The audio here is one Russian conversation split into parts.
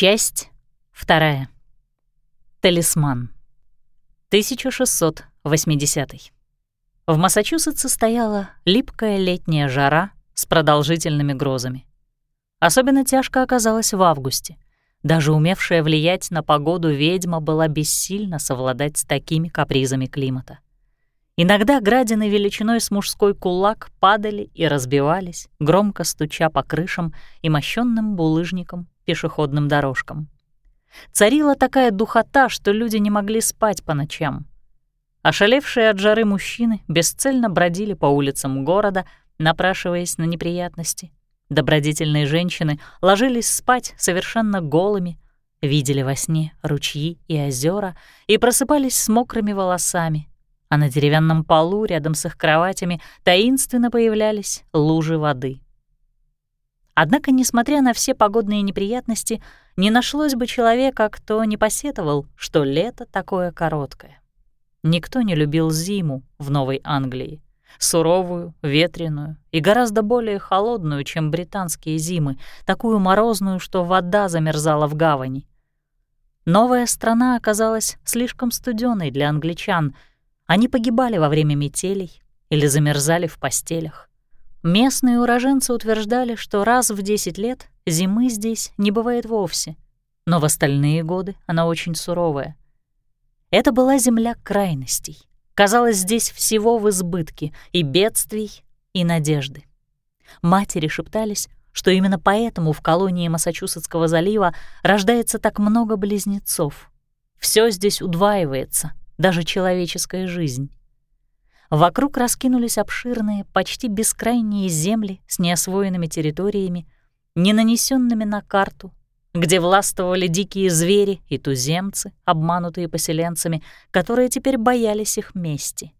Часть вторая. Талисман. 1680. В Массачусетсе стояла липкая летняя жара с продолжительными грозами. Особенно тяжко оказалось в августе. Даже умевшая влиять на погоду ведьма была бессильна совладать с такими капризами климата. Иногда градины величиной с мужской кулак падали и разбивались, громко стуча по крышам и мощенным булыжником пешеходным дорожкам. Царила такая духота, что люди не могли спать по ночам. Ошалевшие от жары мужчины бесцельно бродили по улицам города, напрашиваясь на неприятности. Добродетельные женщины ложились спать совершенно голыми, видели во сне ручьи и озера и просыпались с мокрыми волосами, а на деревянном полу рядом с их кроватями таинственно появлялись лужи воды. Однако, несмотря на все погодные неприятности, не нашлось бы человека, кто не посетовал, что лето такое короткое. Никто не любил зиму в Новой Англии. Суровую, ветреную и гораздо более холодную, чем британские зимы, такую морозную, что вода замерзала в гавани. Новая страна оказалась слишком студеной для англичан. Они погибали во время метелей или замерзали в постелях. Местные уроженцы утверждали, что раз в 10 лет зимы здесь не бывает вовсе, но в остальные годы она очень суровая. Это была земля крайностей. Казалось, здесь всего в избытке и бедствий, и надежды. Матери шептались, что именно поэтому в колонии Массачусетского залива рождается так много близнецов. Все здесь удваивается, даже человеческая жизнь. Вокруг раскинулись обширные, почти бескрайние земли с неосвоенными территориями, не нанесенными на карту, где властвовали дикие звери и туземцы, обманутые поселенцами, которые теперь боялись их мести.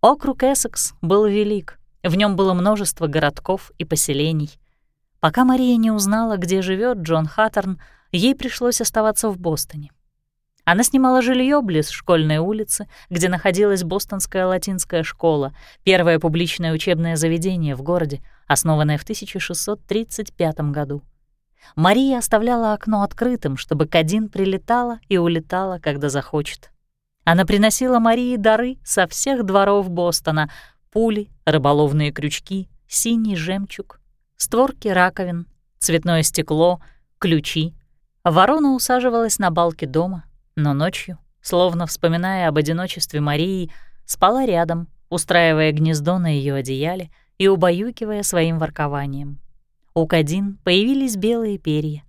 Округ Эссекс был велик, в нем было множество городков и поселений. Пока Мария не узнала, где живет Джон Хаттерн, ей пришлось оставаться в Бостоне. Она снимала жилье близ школьной улицы, где находилась Бостонская латинская школа, первое публичное учебное заведение в городе, основанное в 1635 году. Мария оставляла окно открытым, чтобы Кадин прилетала и улетала, когда захочет. Она приносила Марии дары со всех дворов Бостона — пули, рыболовные крючки, синий жемчуг, створки раковин, цветное стекло, ключи. Ворона усаживалась на балке дома, но ночью, словно вспоминая об одиночестве Марии, спала рядом, устраивая гнездо на ее одеяле и убаюкивая своим воркованием. У Кадин появились белые перья,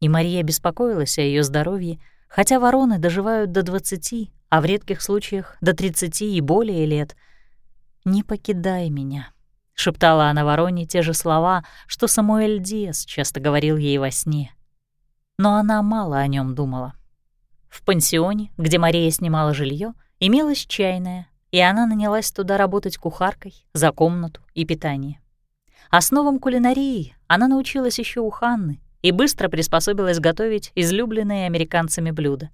и Мария беспокоилась о ее здоровье, хотя вороны доживают до 20, а в редких случаях до 30 и более лет. «Не покидай меня», — шептала она вороне те же слова, что Самуэль Диас часто говорил ей во сне. Но она мало о нем думала. В пансионе, где Мария снимала жилье, имелась чайная, и она нанялась туда работать кухаркой за комнату и питание. Основам кулинарии она научилась еще у Ханны и быстро приспособилась готовить излюбленные американцами блюда.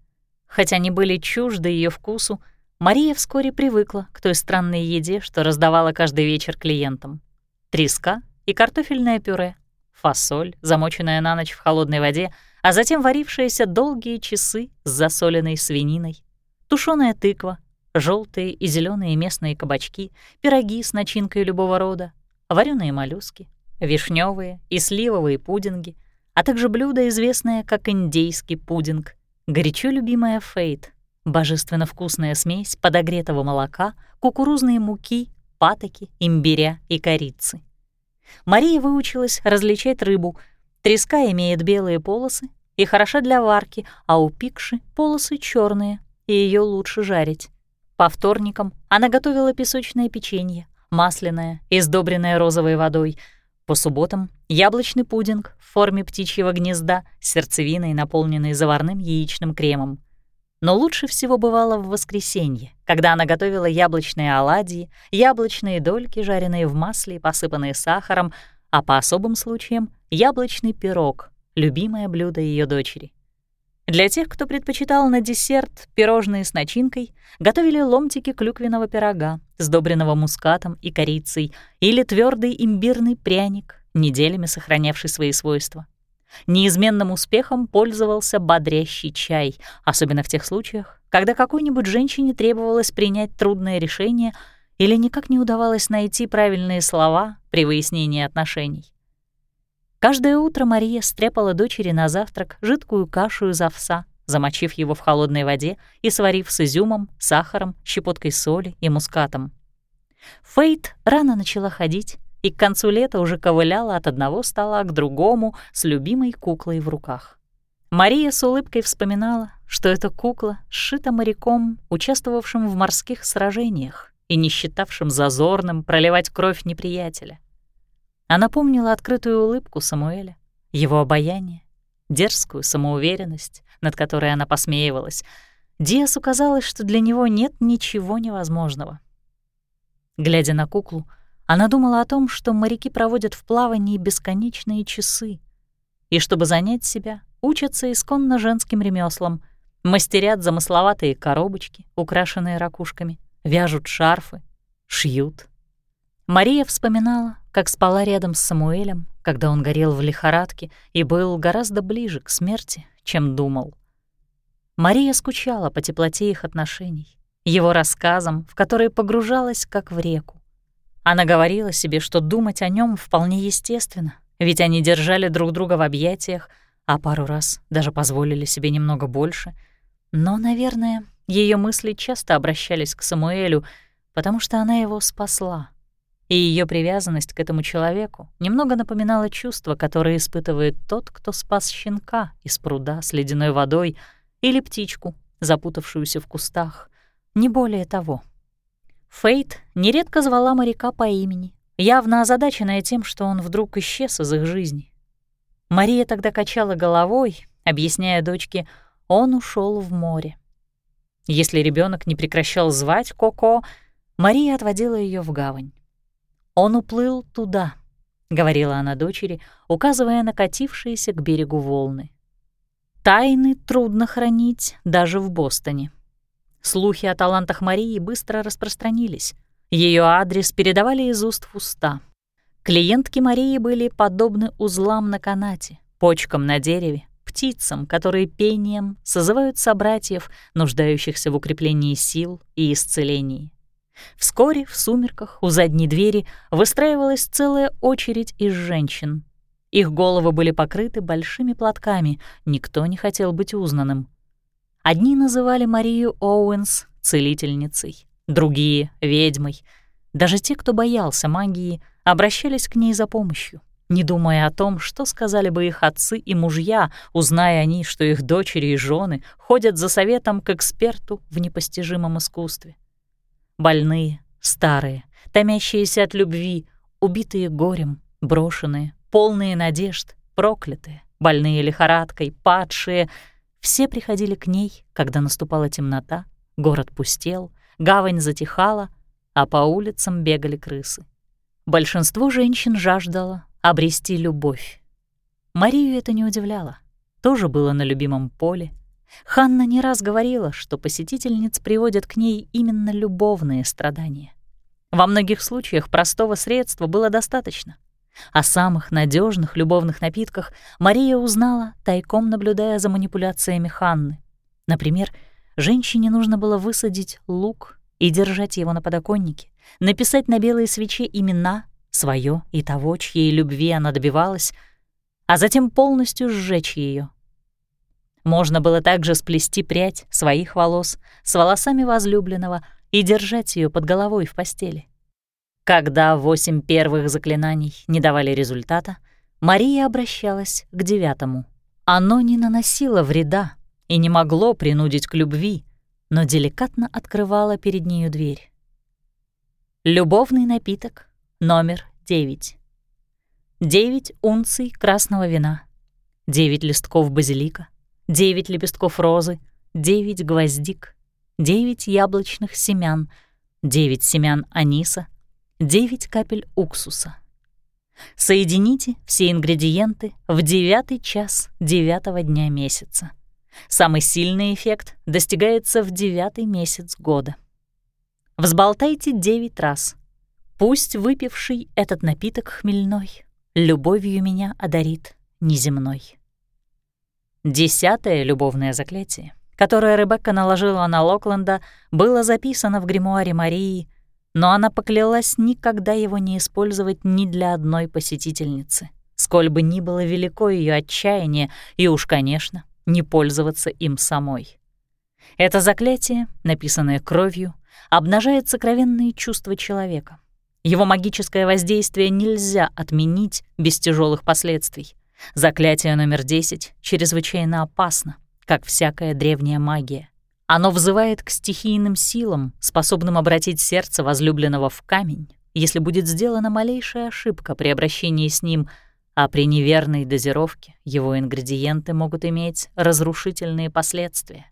Хотя они были чужды ее вкусу, Мария вскоре привыкла к той странной еде, что раздавала каждый вечер клиентам. Треска и картофельное пюре, фасоль, замоченная на ночь в холодной воде — а затем варившиеся долгие часы с засоленной свининой, тушеная тыква, желтые и зеленые местные кабачки, пироги с начинкой любого рода, вареные моллюски, вишневые и сливовые пудинги, а также блюдо, известное как индейский пудинг, горячо любимая фейт, божественно вкусная смесь подогретого молока, кукурузные муки, патоки, имбиря и корицы. Мария выучилась различать рыбу — Треска имеет белые полосы и хороша для варки, а у пикши полосы черные, и ее лучше жарить. По вторникам она готовила песочное печенье, масляное и сдобренное розовой водой. По субботам — яблочный пудинг в форме птичьего гнезда с сердцевиной, наполненной заварным яичным кремом. Но лучше всего бывало в воскресенье, когда она готовила яблочные оладьи, яблочные дольки, жареные в масле и посыпанные сахаром, а по особым случаям — яблочный пирог, любимое блюдо ее дочери. Для тех, кто предпочитал на десерт пирожные с начинкой, готовили ломтики клюквенного пирога, сдобренного мускатом и корицей, или твердый имбирный пряник, неделями сохранявший свои свойства. Неизменным успехом пользовался бодрящий чай, особенно в тех случаях, когда какой-нибудь женщине требовалось принять трудное решение или никак не удавалось найти правильные слова при выяснении отношений. Каждое утро Мария стряпала дочери на завтрак жидкую кашу из овса, замочив его в холодной воде и сварив с изюмом, сахаром, щепоткой соли и мускатом. Фейт рано начала ходить и к концу лета уже ковыляла от одного стола к другому с любимой куклой в руках. Мария с улыбкой вспоминала, что эта кукла сшита моряком, участвовавшим в морских сражениях и не считавшим зазорным проливать кровь неприятеля. Она помнила открытую улыбку Самуэля, его обаяние, дерзкую самоуверенность, над которой она посмеивалась. Диасу казалось, что для него нет ничего невозможного. Глядя на куклу, она думала о том, что моряки проводят в плавании бесконечные часы, и чтобы занять себя, учатся исконно женским ремеслам, мастерят замысловатые коробочки, украшенные ракушками, вяжут шарфы, шьют. Мария вспоминала, как спала рядом с Самуэлем, когда он горел в лихорадке и был гораздо ближе к смерти, чем думал. Мария скучала по теплоте их отношений, его рассказам, в которые погружалась как в реку. Она говорила себе, что думать о нем вполне естественно, ведь они держали друг друга в объятиях, а пару раз даже позволили себе немного больше. Но, наверное, ее мысли часто обращались к Самуэлю, потому что она его спасла. И ее привязанность к этому человеку немного напоминала чувство, которое испытывает тот, кто спас щенка из пруда с ледяной водой или птичку, запутавшуюся в кустах. Не более того. Фейт нередко звала моряка по имени, явно озадаченная тем, что он вдруг исчез из их жизни. Мария тогда качала головой, объясняя дочке, он ушел в море. Если ребенок не прекращал звать Коко, Мария отводила ее в гавань. «Он уплыл туда», — говорила она дочери, указывая на катившиеся к берегу волны. «Тайны трудно хранить даже в Бостоне». Слухи о талантах Марии быстро распространились. Ее адрес передавали из уст в уста. Клиентки Марии были подобны узлам на канате, почкам на дереве, птицам, которые пением созывают собратьев, нуждающихся в укреплении сил и исцелении. Вскоре в сумерках у задней двери выстраивалась целая очередь из женщин. Их головы были покрыты большими платками, никто не хотел быть узнанным. Одни называли Марию Оуэнс целительницей, другие — ведьмой. Даже те, кто боялся магии, обращались к ней за помощью, не думая о том, что сказали бы их отцы и мужья, узная они, что их дочери и жены ходят за советом к эксперту в непостижимом искусстве. Больные, старые, томящиеся от любви, убитые горем, брошенные, полные надежд, проклятые, больные лихорадкой, падшие — все приходили к ней, когда наступала темнота, город пустел, гавань затихала, а по улицам бегали крысы. Большинство женщин жаждало обрести любовь. Марию это не удивляло. Тоже было на любимом поле. Ханна не раз говорила, что посетительниц приводят к ней именно любовные страдания. Во многих случаях простого средства было достаточно — о самых надежных любовных напитках Мария узнала, тайком наблюдая за манипуляциями Ханны. Например, женщине нужно было высадить лук и держать его на подоконнике, написать на белой свече имена, свое и того, чьей любви она добивалась, а затем полностью сжечь ее. Можно было также сплести прядь своих волос с волосами возлюбленного и держать ее под головой в постели. Когда восемь первых заклинаний не давали результата, Мария обращалась к девятому. Оно не наносило вреда и не могло принудить к любви, но деликатно открывало перед нею дверь. Любовный напиток номер девять. Девять унций красного вина, девять листков базилика, девять лепестков розы, девять гвоздик, девять яблочных семян, девять семян аниса — 9 капель уксуса. Соедините все ингредиенты в девятый час девятого дня месяца. Самый сильный эффект достигается в девятый месяц года. Взболтайте 9 раз. Пусть выпивший этот напиток хмельной любовью меня одарит неземной. Десятое любовное заклятие, которое Ребекка наложила на Локленда, было записано в гримуаре Марии, но она поклялась никогда его не использовать ни для одной посетительницы, сколь бы ни было велико ее отчаяние, и уж, конечно, не пользоваться им самой. Это заклятие, написанное кровью, обнажает сокровенные чувства человека. Его магическое воздействие нельзя отменить без тяжелых последствий. Заклятие номер 10 чрезвычайно опасно, как всякая древняя магия. Оно взывает к стихийным силам, способным обратить сердце возлюбленного в камень, если будет сделана малейшая ошибка при обращении с ним, а при неверной дозировке его ингредиенты могут иметь разрушительные последствия.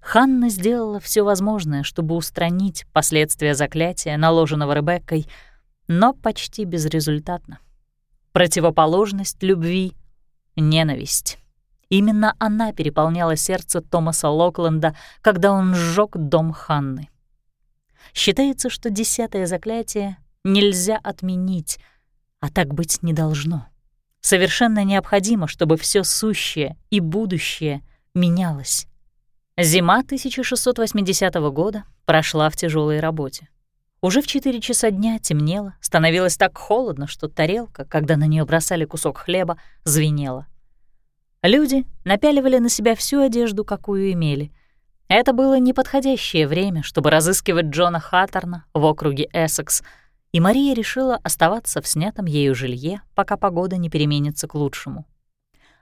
Ханна сделала все возможное, чтобы устранить последствия заклятия, наложенного Ребеккой, но почти безрезультатно. Противоположность любви — ненависть. Именно она переполняла сердце Томаса Локленда, когда он сжег дом Ханны. Считается, что десятое заклятие нельзя отменить, а так быть не должно. Совершенно необходимо, чтобы все сущее и будущее менялось. Зима 1680 года прошла в тяжелой работе. Уже в 4 часа дня темнело, становилось так холодно, что тарелка, когда на нее бросали кусок хлеба, звенела. Люди напяливали на себя всю одежду, какую имели. Это было неподходящее время, чтобы разыскивать Джона Хаттерна в округе Эссекс, и Мария решила оставаться в снятом ею жилье, пока погода не переменится к лучшему.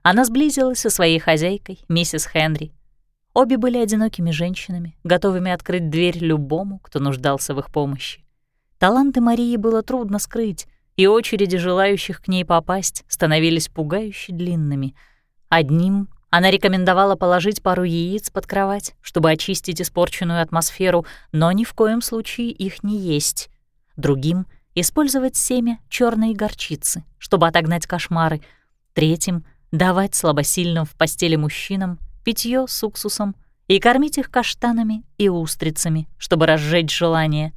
Она сблизилась со своей хозяйкой, миссис Хенри, Обе были одинокими женщинами, готовыми открыть дверь любому, кто нуждался в их помощи. Таланты Марии было трудно скрыть, и очереди желающих к ней попасть становились пугающе длинными. Одним она рекомендовала положить пару яиц под кровать, чтобы очистить испорченную атмосферу, но ни в коем случае их не есть. Другим — использовать семя черной горчицы, чтобы отогнать кошмары. Третьим — давать слабосильным в постели мужчинам питье с уксусом и кормить их каштанами и устрицами, чтобы разжечь желание.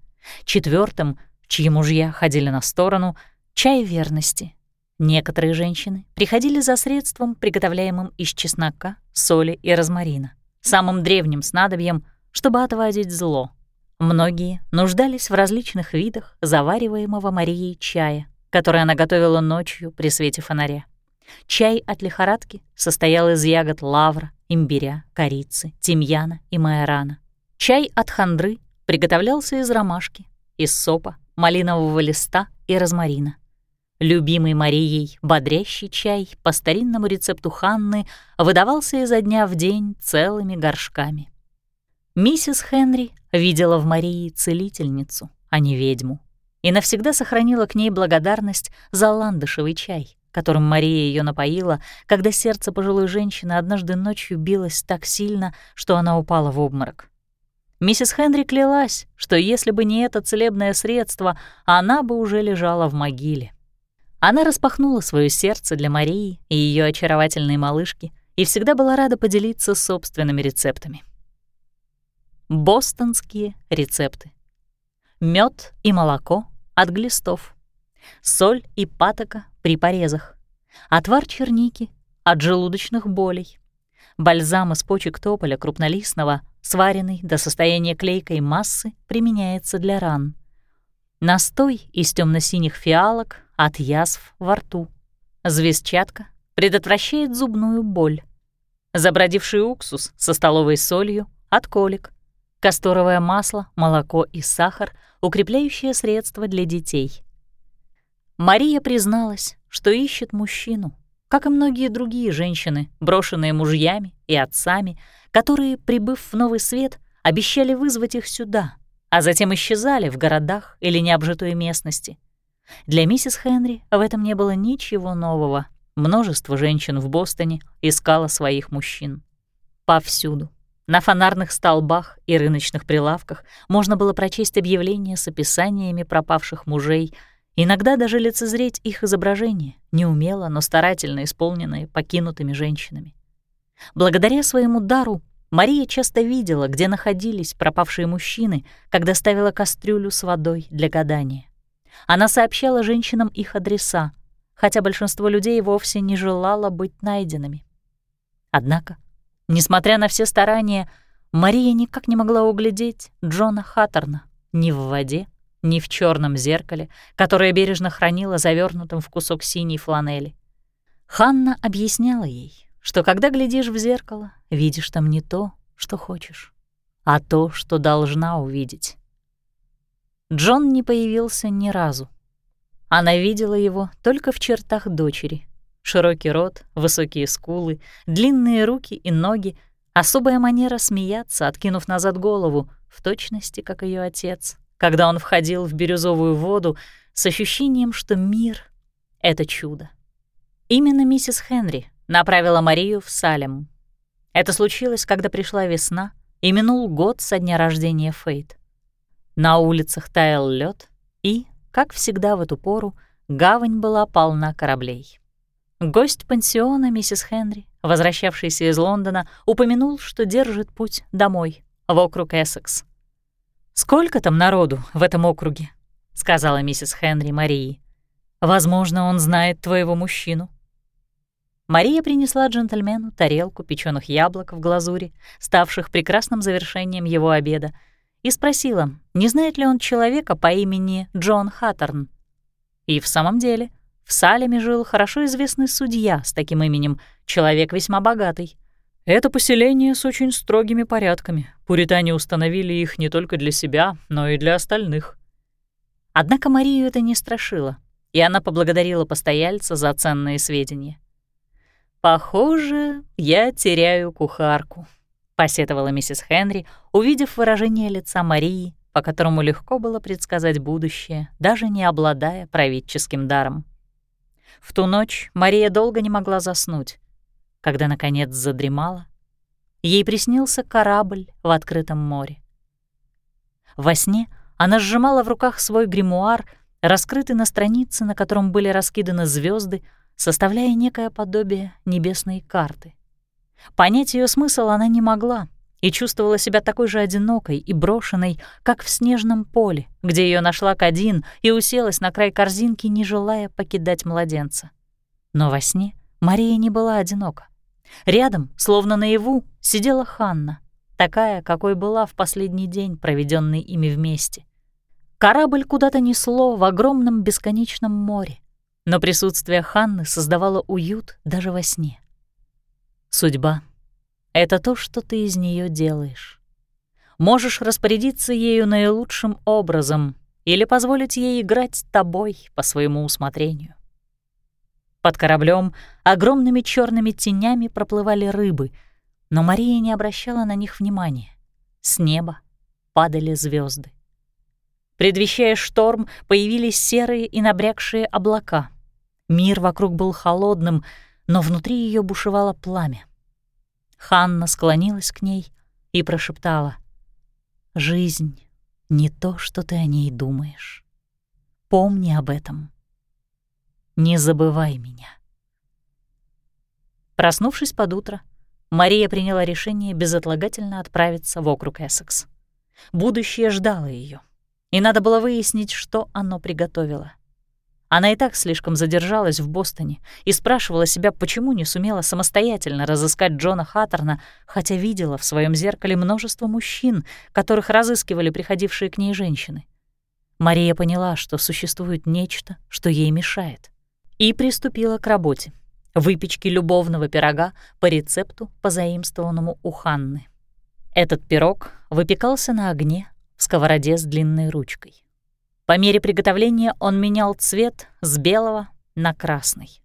Четвертым, чьи мужья ходили на сторону, чай верности. Некоторые женщины приходили за средством, приготовляемым из чеснока, соли и розмарина, самым древним снадобьем, чтобы отводить зло. Многие нуждались в различных видах завариваемого Марией чая, который она готовила ночью при свете фонаря. Чай от лихорадки состоял из ягод лавра, имбиря, корицы, тимьяна и майорана. Чай от хандры приготовлялся из ромашки, из сопа, малинового листа и розмарина. Любимый Марией бодрящий чай по старинному рецепту Ханны выдавался изо дня в день целыми горшками. Миссис Хенри видела в Марии целительницу, а не ведьму, и навсегда сохранила к ней благодарность за ландышевый чай, которым Мария ее напоила, когда сердце пожилой женщины однажды ночью билось так сильно, что она упала в обморок. Миссис Хенри клялась, что если бы не это целебное средство, она бы уже лежала в могиле. Она распахнула свое сердце для Марии и ее очаровательной малышки и всегда была рада поделиться собственными рецептами. Бостонские рецепты. Мед и молоко от глистов. Соль и патока при порезах, отвар черники от желудочных болей, бальзам из почек тополя крупнолистного, сваренный до состояния клейкой массы, применяется для ран. Настой из темно-синих фиалок от язв во рту. Звездчатка предотвращает зубную боль. Забродивший уксус со столовой солью от колик. Касторовое масло, молоко и сахар — укрепляющее средство для детей. Мария призналась, что ищет мужчину, как и многие другие женщины, брошенные мужьями и отцами, которые, прибыв в новый свет, обещали вызвать их сюда, а затем исчезали в городах или необжитой местности. Для миссис Хенри в этом не было ничего нового. Множество женщин в Бостоне искало своих мужчин. Повсюду. На фонарных столбах и рыночных прилавках можно было прочесть объявления с описаниями пропавших мужей — Иногда даже лицезреть их изображения, неумело, но старательно исполненные покинутыми женщинами. Благодаря своему дару Мария часто видела, где находились пропавшие мужчины, когда ставила кастрюлю с водой для гадания. Она сообщала женщинам их адреса, хотя большинство людей вовсе не желало быть найденными. Однако, несмотря на все старания, Мария никак не могла углядеть Джона Хаттерна ни в воде, ни в черном зеркале, которое бережно хранила завернутым в кусок синей фланели. Ханна объясняла ей, что когда глядишь в зеркало, видишь там не то, что хочешь, а то, что должна увидеть. Джон не появился ни разу. Она видела его только в чертах дочери. Широкий рот, высокие скулы, длинные руки и ноги, особая манера смеяться, откинув назад голову, в точности, как ее отец, когда он входил в бирюзовую воду с ощущением, что мир — это чудо. Именно миссис Хенри направила Марию в Салем. Это случилось, когда пришла весна, и минул год со дня рождения Фейт. На улицах таял лед, и, как всегда в эту пору, гавань была полна кораблей. Гость пансиона миссис Хенри, возвращавшийся из Лондона, упомянул, что держит путь домой, в округ Эссекс. «Сколько там народу в этом округе?» — сказала миссис Хенри Марии. «Возможно, он знает твоего мужчину». Мария принесла джентльмену тарелку печеных яблок в глазури, ставших прекрасным завершением его обеда, и спросила, не знает ли он человека по имени Джон Хаттерн. И в самом деле в Салеме жил хорошо известный судья с таким именем, человек весьма богатый. Это поселение с очень строгими порядками. Пуритане установили их не только для себя, но и для остальных. Однако Марию это не страшило, и она поблагодарила постояльца за ценные сведения. «Похоже, я теряю кухарку», — посетовала миссис Хенри, увидев выражение лица Марии, по которому легко было предсказать будущее, даже не обладая правительским даром. В ту ночь Мария долго не могла заснуть. Когда, наконец, задремала, ей приснился корабль в открытом море. Во сне она сжимала в руках свой гримуар, раскрытый на странице, на котором были раскиданы звезды, составляя некое подобие небесной карты. Понять ее смысл она не могла и чувствовала себя такой же одинокой и брошенной, как в снежном поле, где ее нашла Кадин и уселась на край корзинки, не желая покидать младенца. Но во сне Мария не была одинока. Рядом, словно наяву, сидела Ханна, такая, какой была в последний день, проведенный ими вместе. Корабль куда-то несло в огромном бесконечном море, но присутствие Ханны создавало уют даже во сне. Судьба — это то, что ты из нее делаешь. Можешь распорядиться ею наилучшим образом или позволить ей играть тобой по своему усмотрению. Под кораблем огромными черными тенями проплывали рыбы, но Мария не обращала на них внимания. С неба падали звезды. Предвещая шторм, появились серые и набрякшие облака. Мир вокруг был холодным, но внутри ее бушевало пламя. Ханна склонилась к ней и прошептала. «Жизнь — не то, что ты о ней думаешь. Помни об этом». Не забывай меня. Проснувшись под утро, Мария приняла решение безотлагательно отправиться в округ Эссекс. Будущее ждало ее, и надо было выяснить, что оно приготовило. Она и так слишком задержалась в Бостоне и спрашивала себя, почему не сумела самостоятельно разыскать Джона Хаттерна, хотя видела в своем зеркале множество мужчин, которых разыскивали приходившие к ней женщины. Мария поняла, что существует нечто, что ей мешает и приступила к работе — выпечке любовного пирога по рецепту, позаимствованному у Ханны. Этот пирог выпекался на огне в сковороде с длинной ручкой. По мере приготовления он менял цвет с белого на красный.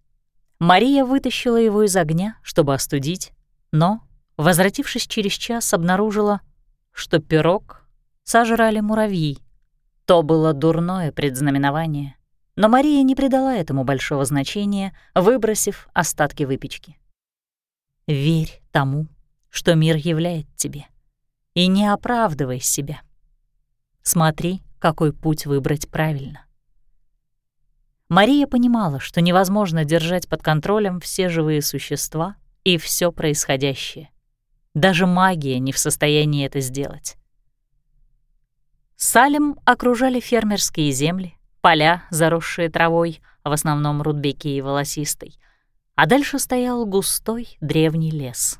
Мария вытащила его из огня, чтобы остудить, но, возвратившись через час, обнаружила, что пирог сожрали муравьи. То было дурное предзнаменование — но Мария не придала этому большого значения, выбросив остатки выпечки. «Верь тому, что мир являет тебе, и не оправдывай себя. Смотри, какой путь выбрать правильно». Мария понимала, что невозможно держать под контролем все живые существа и все происходящее. Даже магия не в состоянии это сделать. Салем окружали фермерские земли, поля, заросшие травой, в основном рудбеки и волосистой, а дальше стоял густой древний лес.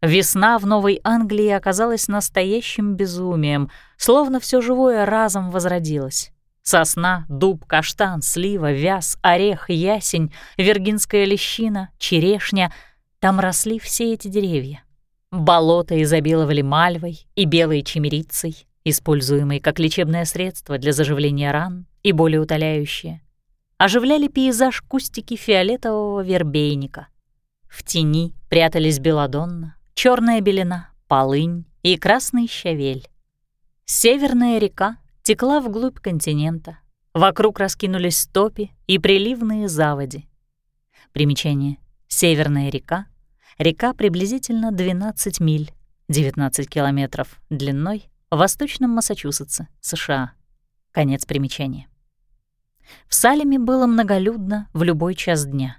Весна в Новой Англии оказалась настоящим безумием, словно все живое разом возродилось. Сосна, дуб, каштан, слива, вяз, орех, ясень, вергинская лещина, черешня — там росли все эти деревья. Болота изобиловали мальвой и белой чемерицей, используемые как лечебное средство для заживления ран и более утоляющее. Оживляли пейзаж кустики фиолетового вербейника. В тени прятались белодонна, черная белина, полынь и красный щавель. Северная река текла вглубь континента. Вокруг раскинулись топи и приливные заводи. Примечание. Северная река — река приблизительно 12 миль, 19 километров длиной восточном Массачусетсе, США. Конец примечания. В Салеме было многолюдно в любой час дня.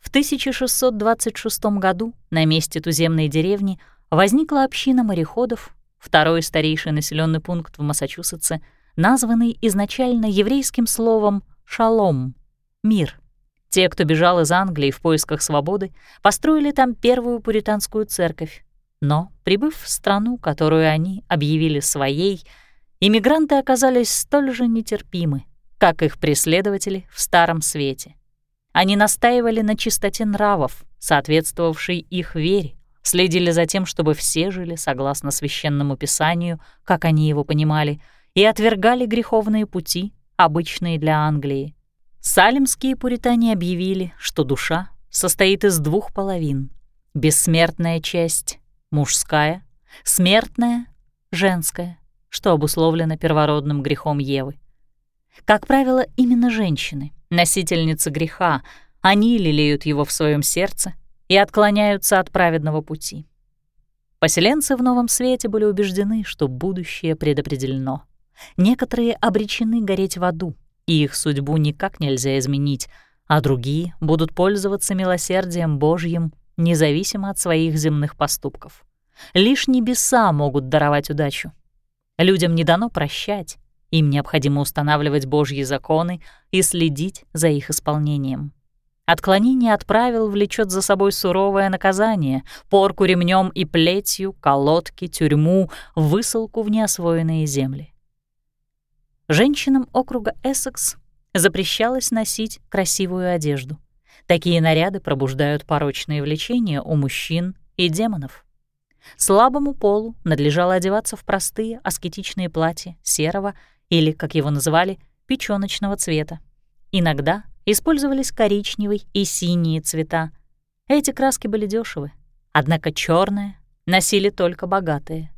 В 1626 году на месте туземной деревни возникла община мореходов, второй старейший населенный пункт в Массачусетсе, названный изначально еврейским словом «шалом» — «мир». Те, кто бежал из Англии в поисках свободы, построили там первую пуританскую церковь. Но, прибыв в страну, которую они объявили своей, иммигранты оказались столь же нетерпимы, как их преследователи в Старом Свете. Они настаивали на чистоте нравов, соответствовавшей их вере, следили за тем, чтобы все жили согласно священному писанию, как они его понимали, и отвергали греховные пути, обычные для Англии. Салемские пуритане объявили, что душа состоит из двух половин. Бессмертная часть — мужская, смертная — женская, что обусловлено первородным грехом Евы. Как правило, именно женщины, носительницы греха, они лелеют его в своем сердце и отклоняются от праведного пути. Поселенцы в Новом Свете были убеждены, что будущее предопределено. Некоторые обречены гореть в аду, и их судьбу никак нельзя изменить, а другие будут пользоваться милосердием Божьим независимо от своих земных поступков. Лишь небеса могут даровать удачу. Людям не дано прощать, им необходимо устанавливать Божьи законы и следить за их исполнением. Отклонение от правил влечет за собой суровое наказание, порку ремнем и плетью, колодки, тюрьму, высылку в неосвоенные земли. Женщинам округа Эссекс запрещалось носить красивую одежду. Такие наряды пробуждают порочные влечения у мужчин и демонов. Слабому полу надлежало одеваться в простые аскетичные платья серого или, как его называли, печёночного цвета. Иногда использовались коричневый и синие цвета. Эти краски были дешевы, однако черное носили только богатые.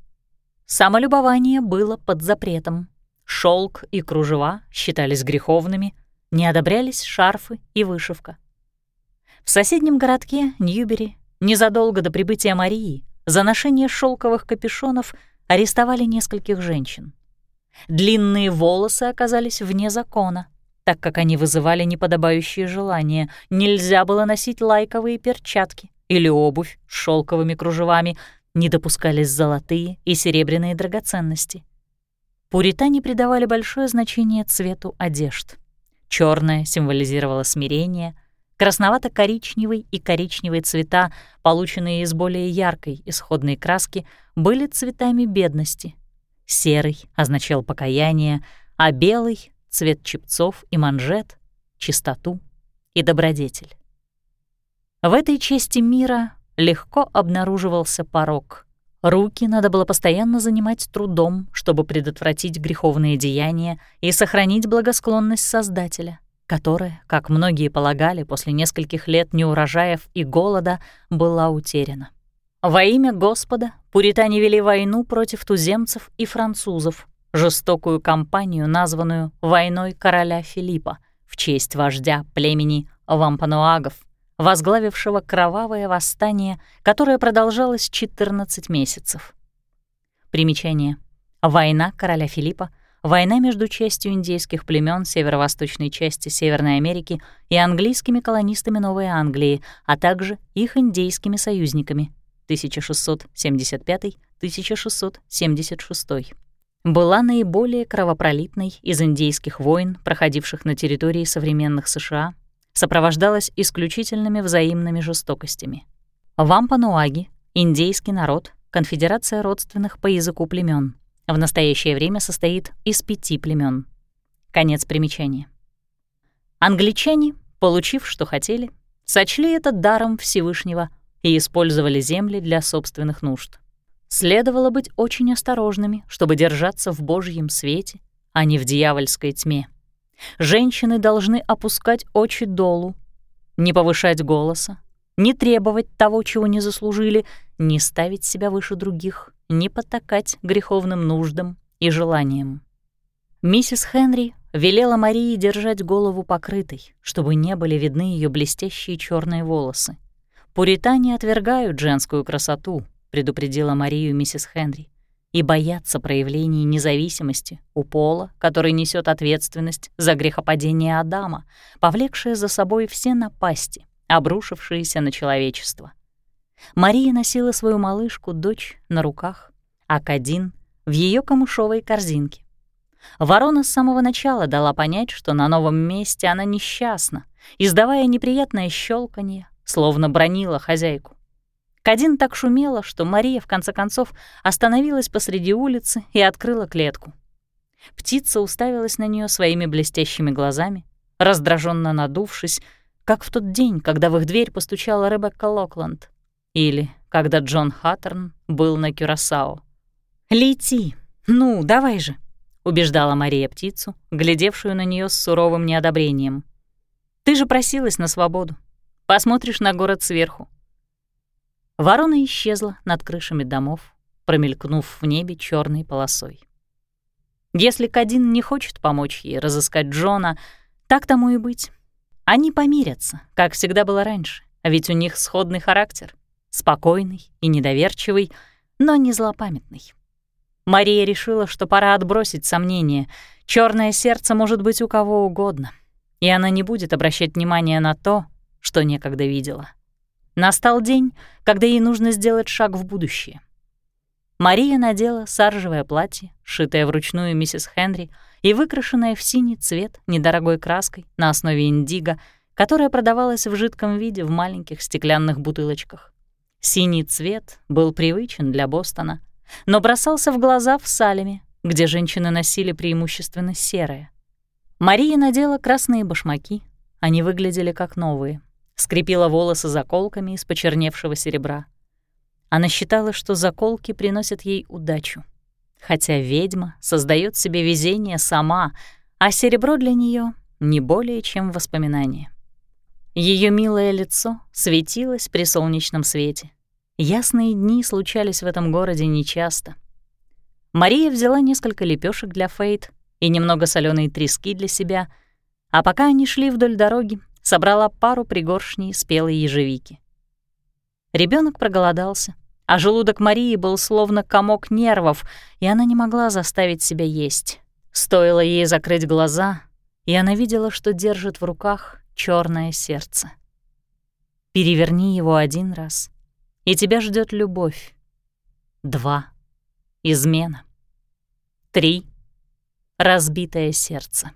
Самолюбование было под запретом. Шелк и кружева считались греховными, не одобрялись шарфы и вышивка. В соседнем городке Ньюбери незадолго до прибытия Марии за ношение шелковых капюшонов арестовали нескольких женщин. Длинные волосы оказались вне закона, так как они вызывали неподобающие желания. Нельзя было носить лайковые перчатки или обувь с шелковыми кружевами, не допускались золотые и серебряные драгоценности. Пуритане придавали большое значение цвету одежд. Черное символизировало смирение, красновато-коричневый и коричневый цвета, полученные из более яркой исходной краски, были цветами бедности. Серый означал покаяние, а белый — цвет чепцов и манжет, чистоту и добродетель. В этой части мира легко обнаруживался порог — Руки надо было постоянно занимать трудом, чтобы предотвратить греховные деяния и сохранить благосклонность Создателя, которая, как многие полагали, после нескольких лет неурожаев и голода была утеряна. Во имя Господа пуритане вели войну против туземцев и французов, жестокую кампанию, названную «Войной короля Филиппа» в честь вождя племени вампануагов, возглавившего кровавое восстание, которое продолжалось 14 месяцев. Примечание. Война короля Филиппа — война между частью индейских племен северо-восточной части Северной Америки и английскими колонистами Новой Англии, а также их индейскими союзниками 1675-1676 была наиболее кровопролитной из индейских войн, проходивших на территории современных США сопровождалась исключительными взаимными жестокостями. Вампануаги — индейский народ, конфедерация родственных по языку племен. В настоящее время состоит из пяти племен. Конец примечания. Англичане, получив, что хотели, сочли это даром Всевышнего и использовали земли для собственных нужд. Следовало быть очень осторожными, чтобы держаться в Божьем свете, а не в дьявольской тьме. Женщины должны опускать очи долу, не повышать голоса, не требовать того, чего не заслужили, не ставить себя выше других, не потакать греховным нуждам и желаниям. Миссис Хенри велела Марии держать голову покрытой, чтобы не были видны ее блестящие черные волосы. «Пуритане отвергают женскую красоту», — предупредила Марию миссис Хенри, «и боятся проявлений независимости у пола, который несет ответственность за грехопадение Адама, повлекшее за собой все напасти, обрушившиеся на человечество». Мария носила свою малышку, дочь, на руках, а Кадин — в ее камышовой корзинке. Ворона с самого начала дала понять, что на новом месте она несчастна, издавая неприятное щелканье, словно бронила хозяйку. Кадин так шумела, что Мария в конце концов остановилась посреди улицы и открыла клетку. Птица уставилась на нее своими блестящими глазами, раздраженно надувшись, как в тот день, когда в их дверь постучала Ребекка Локланд, или когда Джон Хаттерн был на Кюрасао. «Лети! Ну, давай же!» убеждала Мария птицу, глядевшую на нее с суровым неодобрением. «Ты же просилась на свободу. Посмотришь на город сверху». Ворона исчезла над крышами домов, промелькнув в небе черной полосой. Если Кадин не хочет помочь ей разыскать Джона, так тому и быть. Они помирятся, как всегда было раньше, ведь у них сходный характер, спокойный и недоверчивый, но не злопамятный. Мария решила, что пора отбросить сомнения. Черное сердце может быть у кого угодно, и она не будет обращать внимания на то, что некогда видела. Настал день, когда ей нужно сделать шаг в будущее. Мария надела саржевое платье, шитое вручную миссис Хенри и выкрашенное в синий цвет недорогой краской на основе индиго, которая продавалась в жидком виде в маленьких стеклянных бутылочках. Синий цвет был привычен для Бостона, но бросался в глаза в Салеме, где женщины носили преимущественно серое. Мария надела красные башмаки, они выглядели как новые, скрепила волосы заколками из почерневшего серебра. Она считала, что заколки приносят ей удачу, хотя ведьма создает себе везение сама, а серебро для нее не более чем воспоминание. Ее милое лицо светилось при солнечном свете. Ясные дни случались в этом городе нечасто. Мария взяла несколько лепешек для Фейт и немного соленой трески для себя, а пока они шли вдоль дороги, собрала пару пригоршней спелой ежевики. Ребенок проголодался, а желудок Марии был словно комок нервов, и она не могла заставить себя есть. Стоило ей закрыть глаза, и она видела, что держит в руках черное сердце. Переверни его один раз — и тебя ждет любовь. Два. Измена. Три. Разбитое сердце.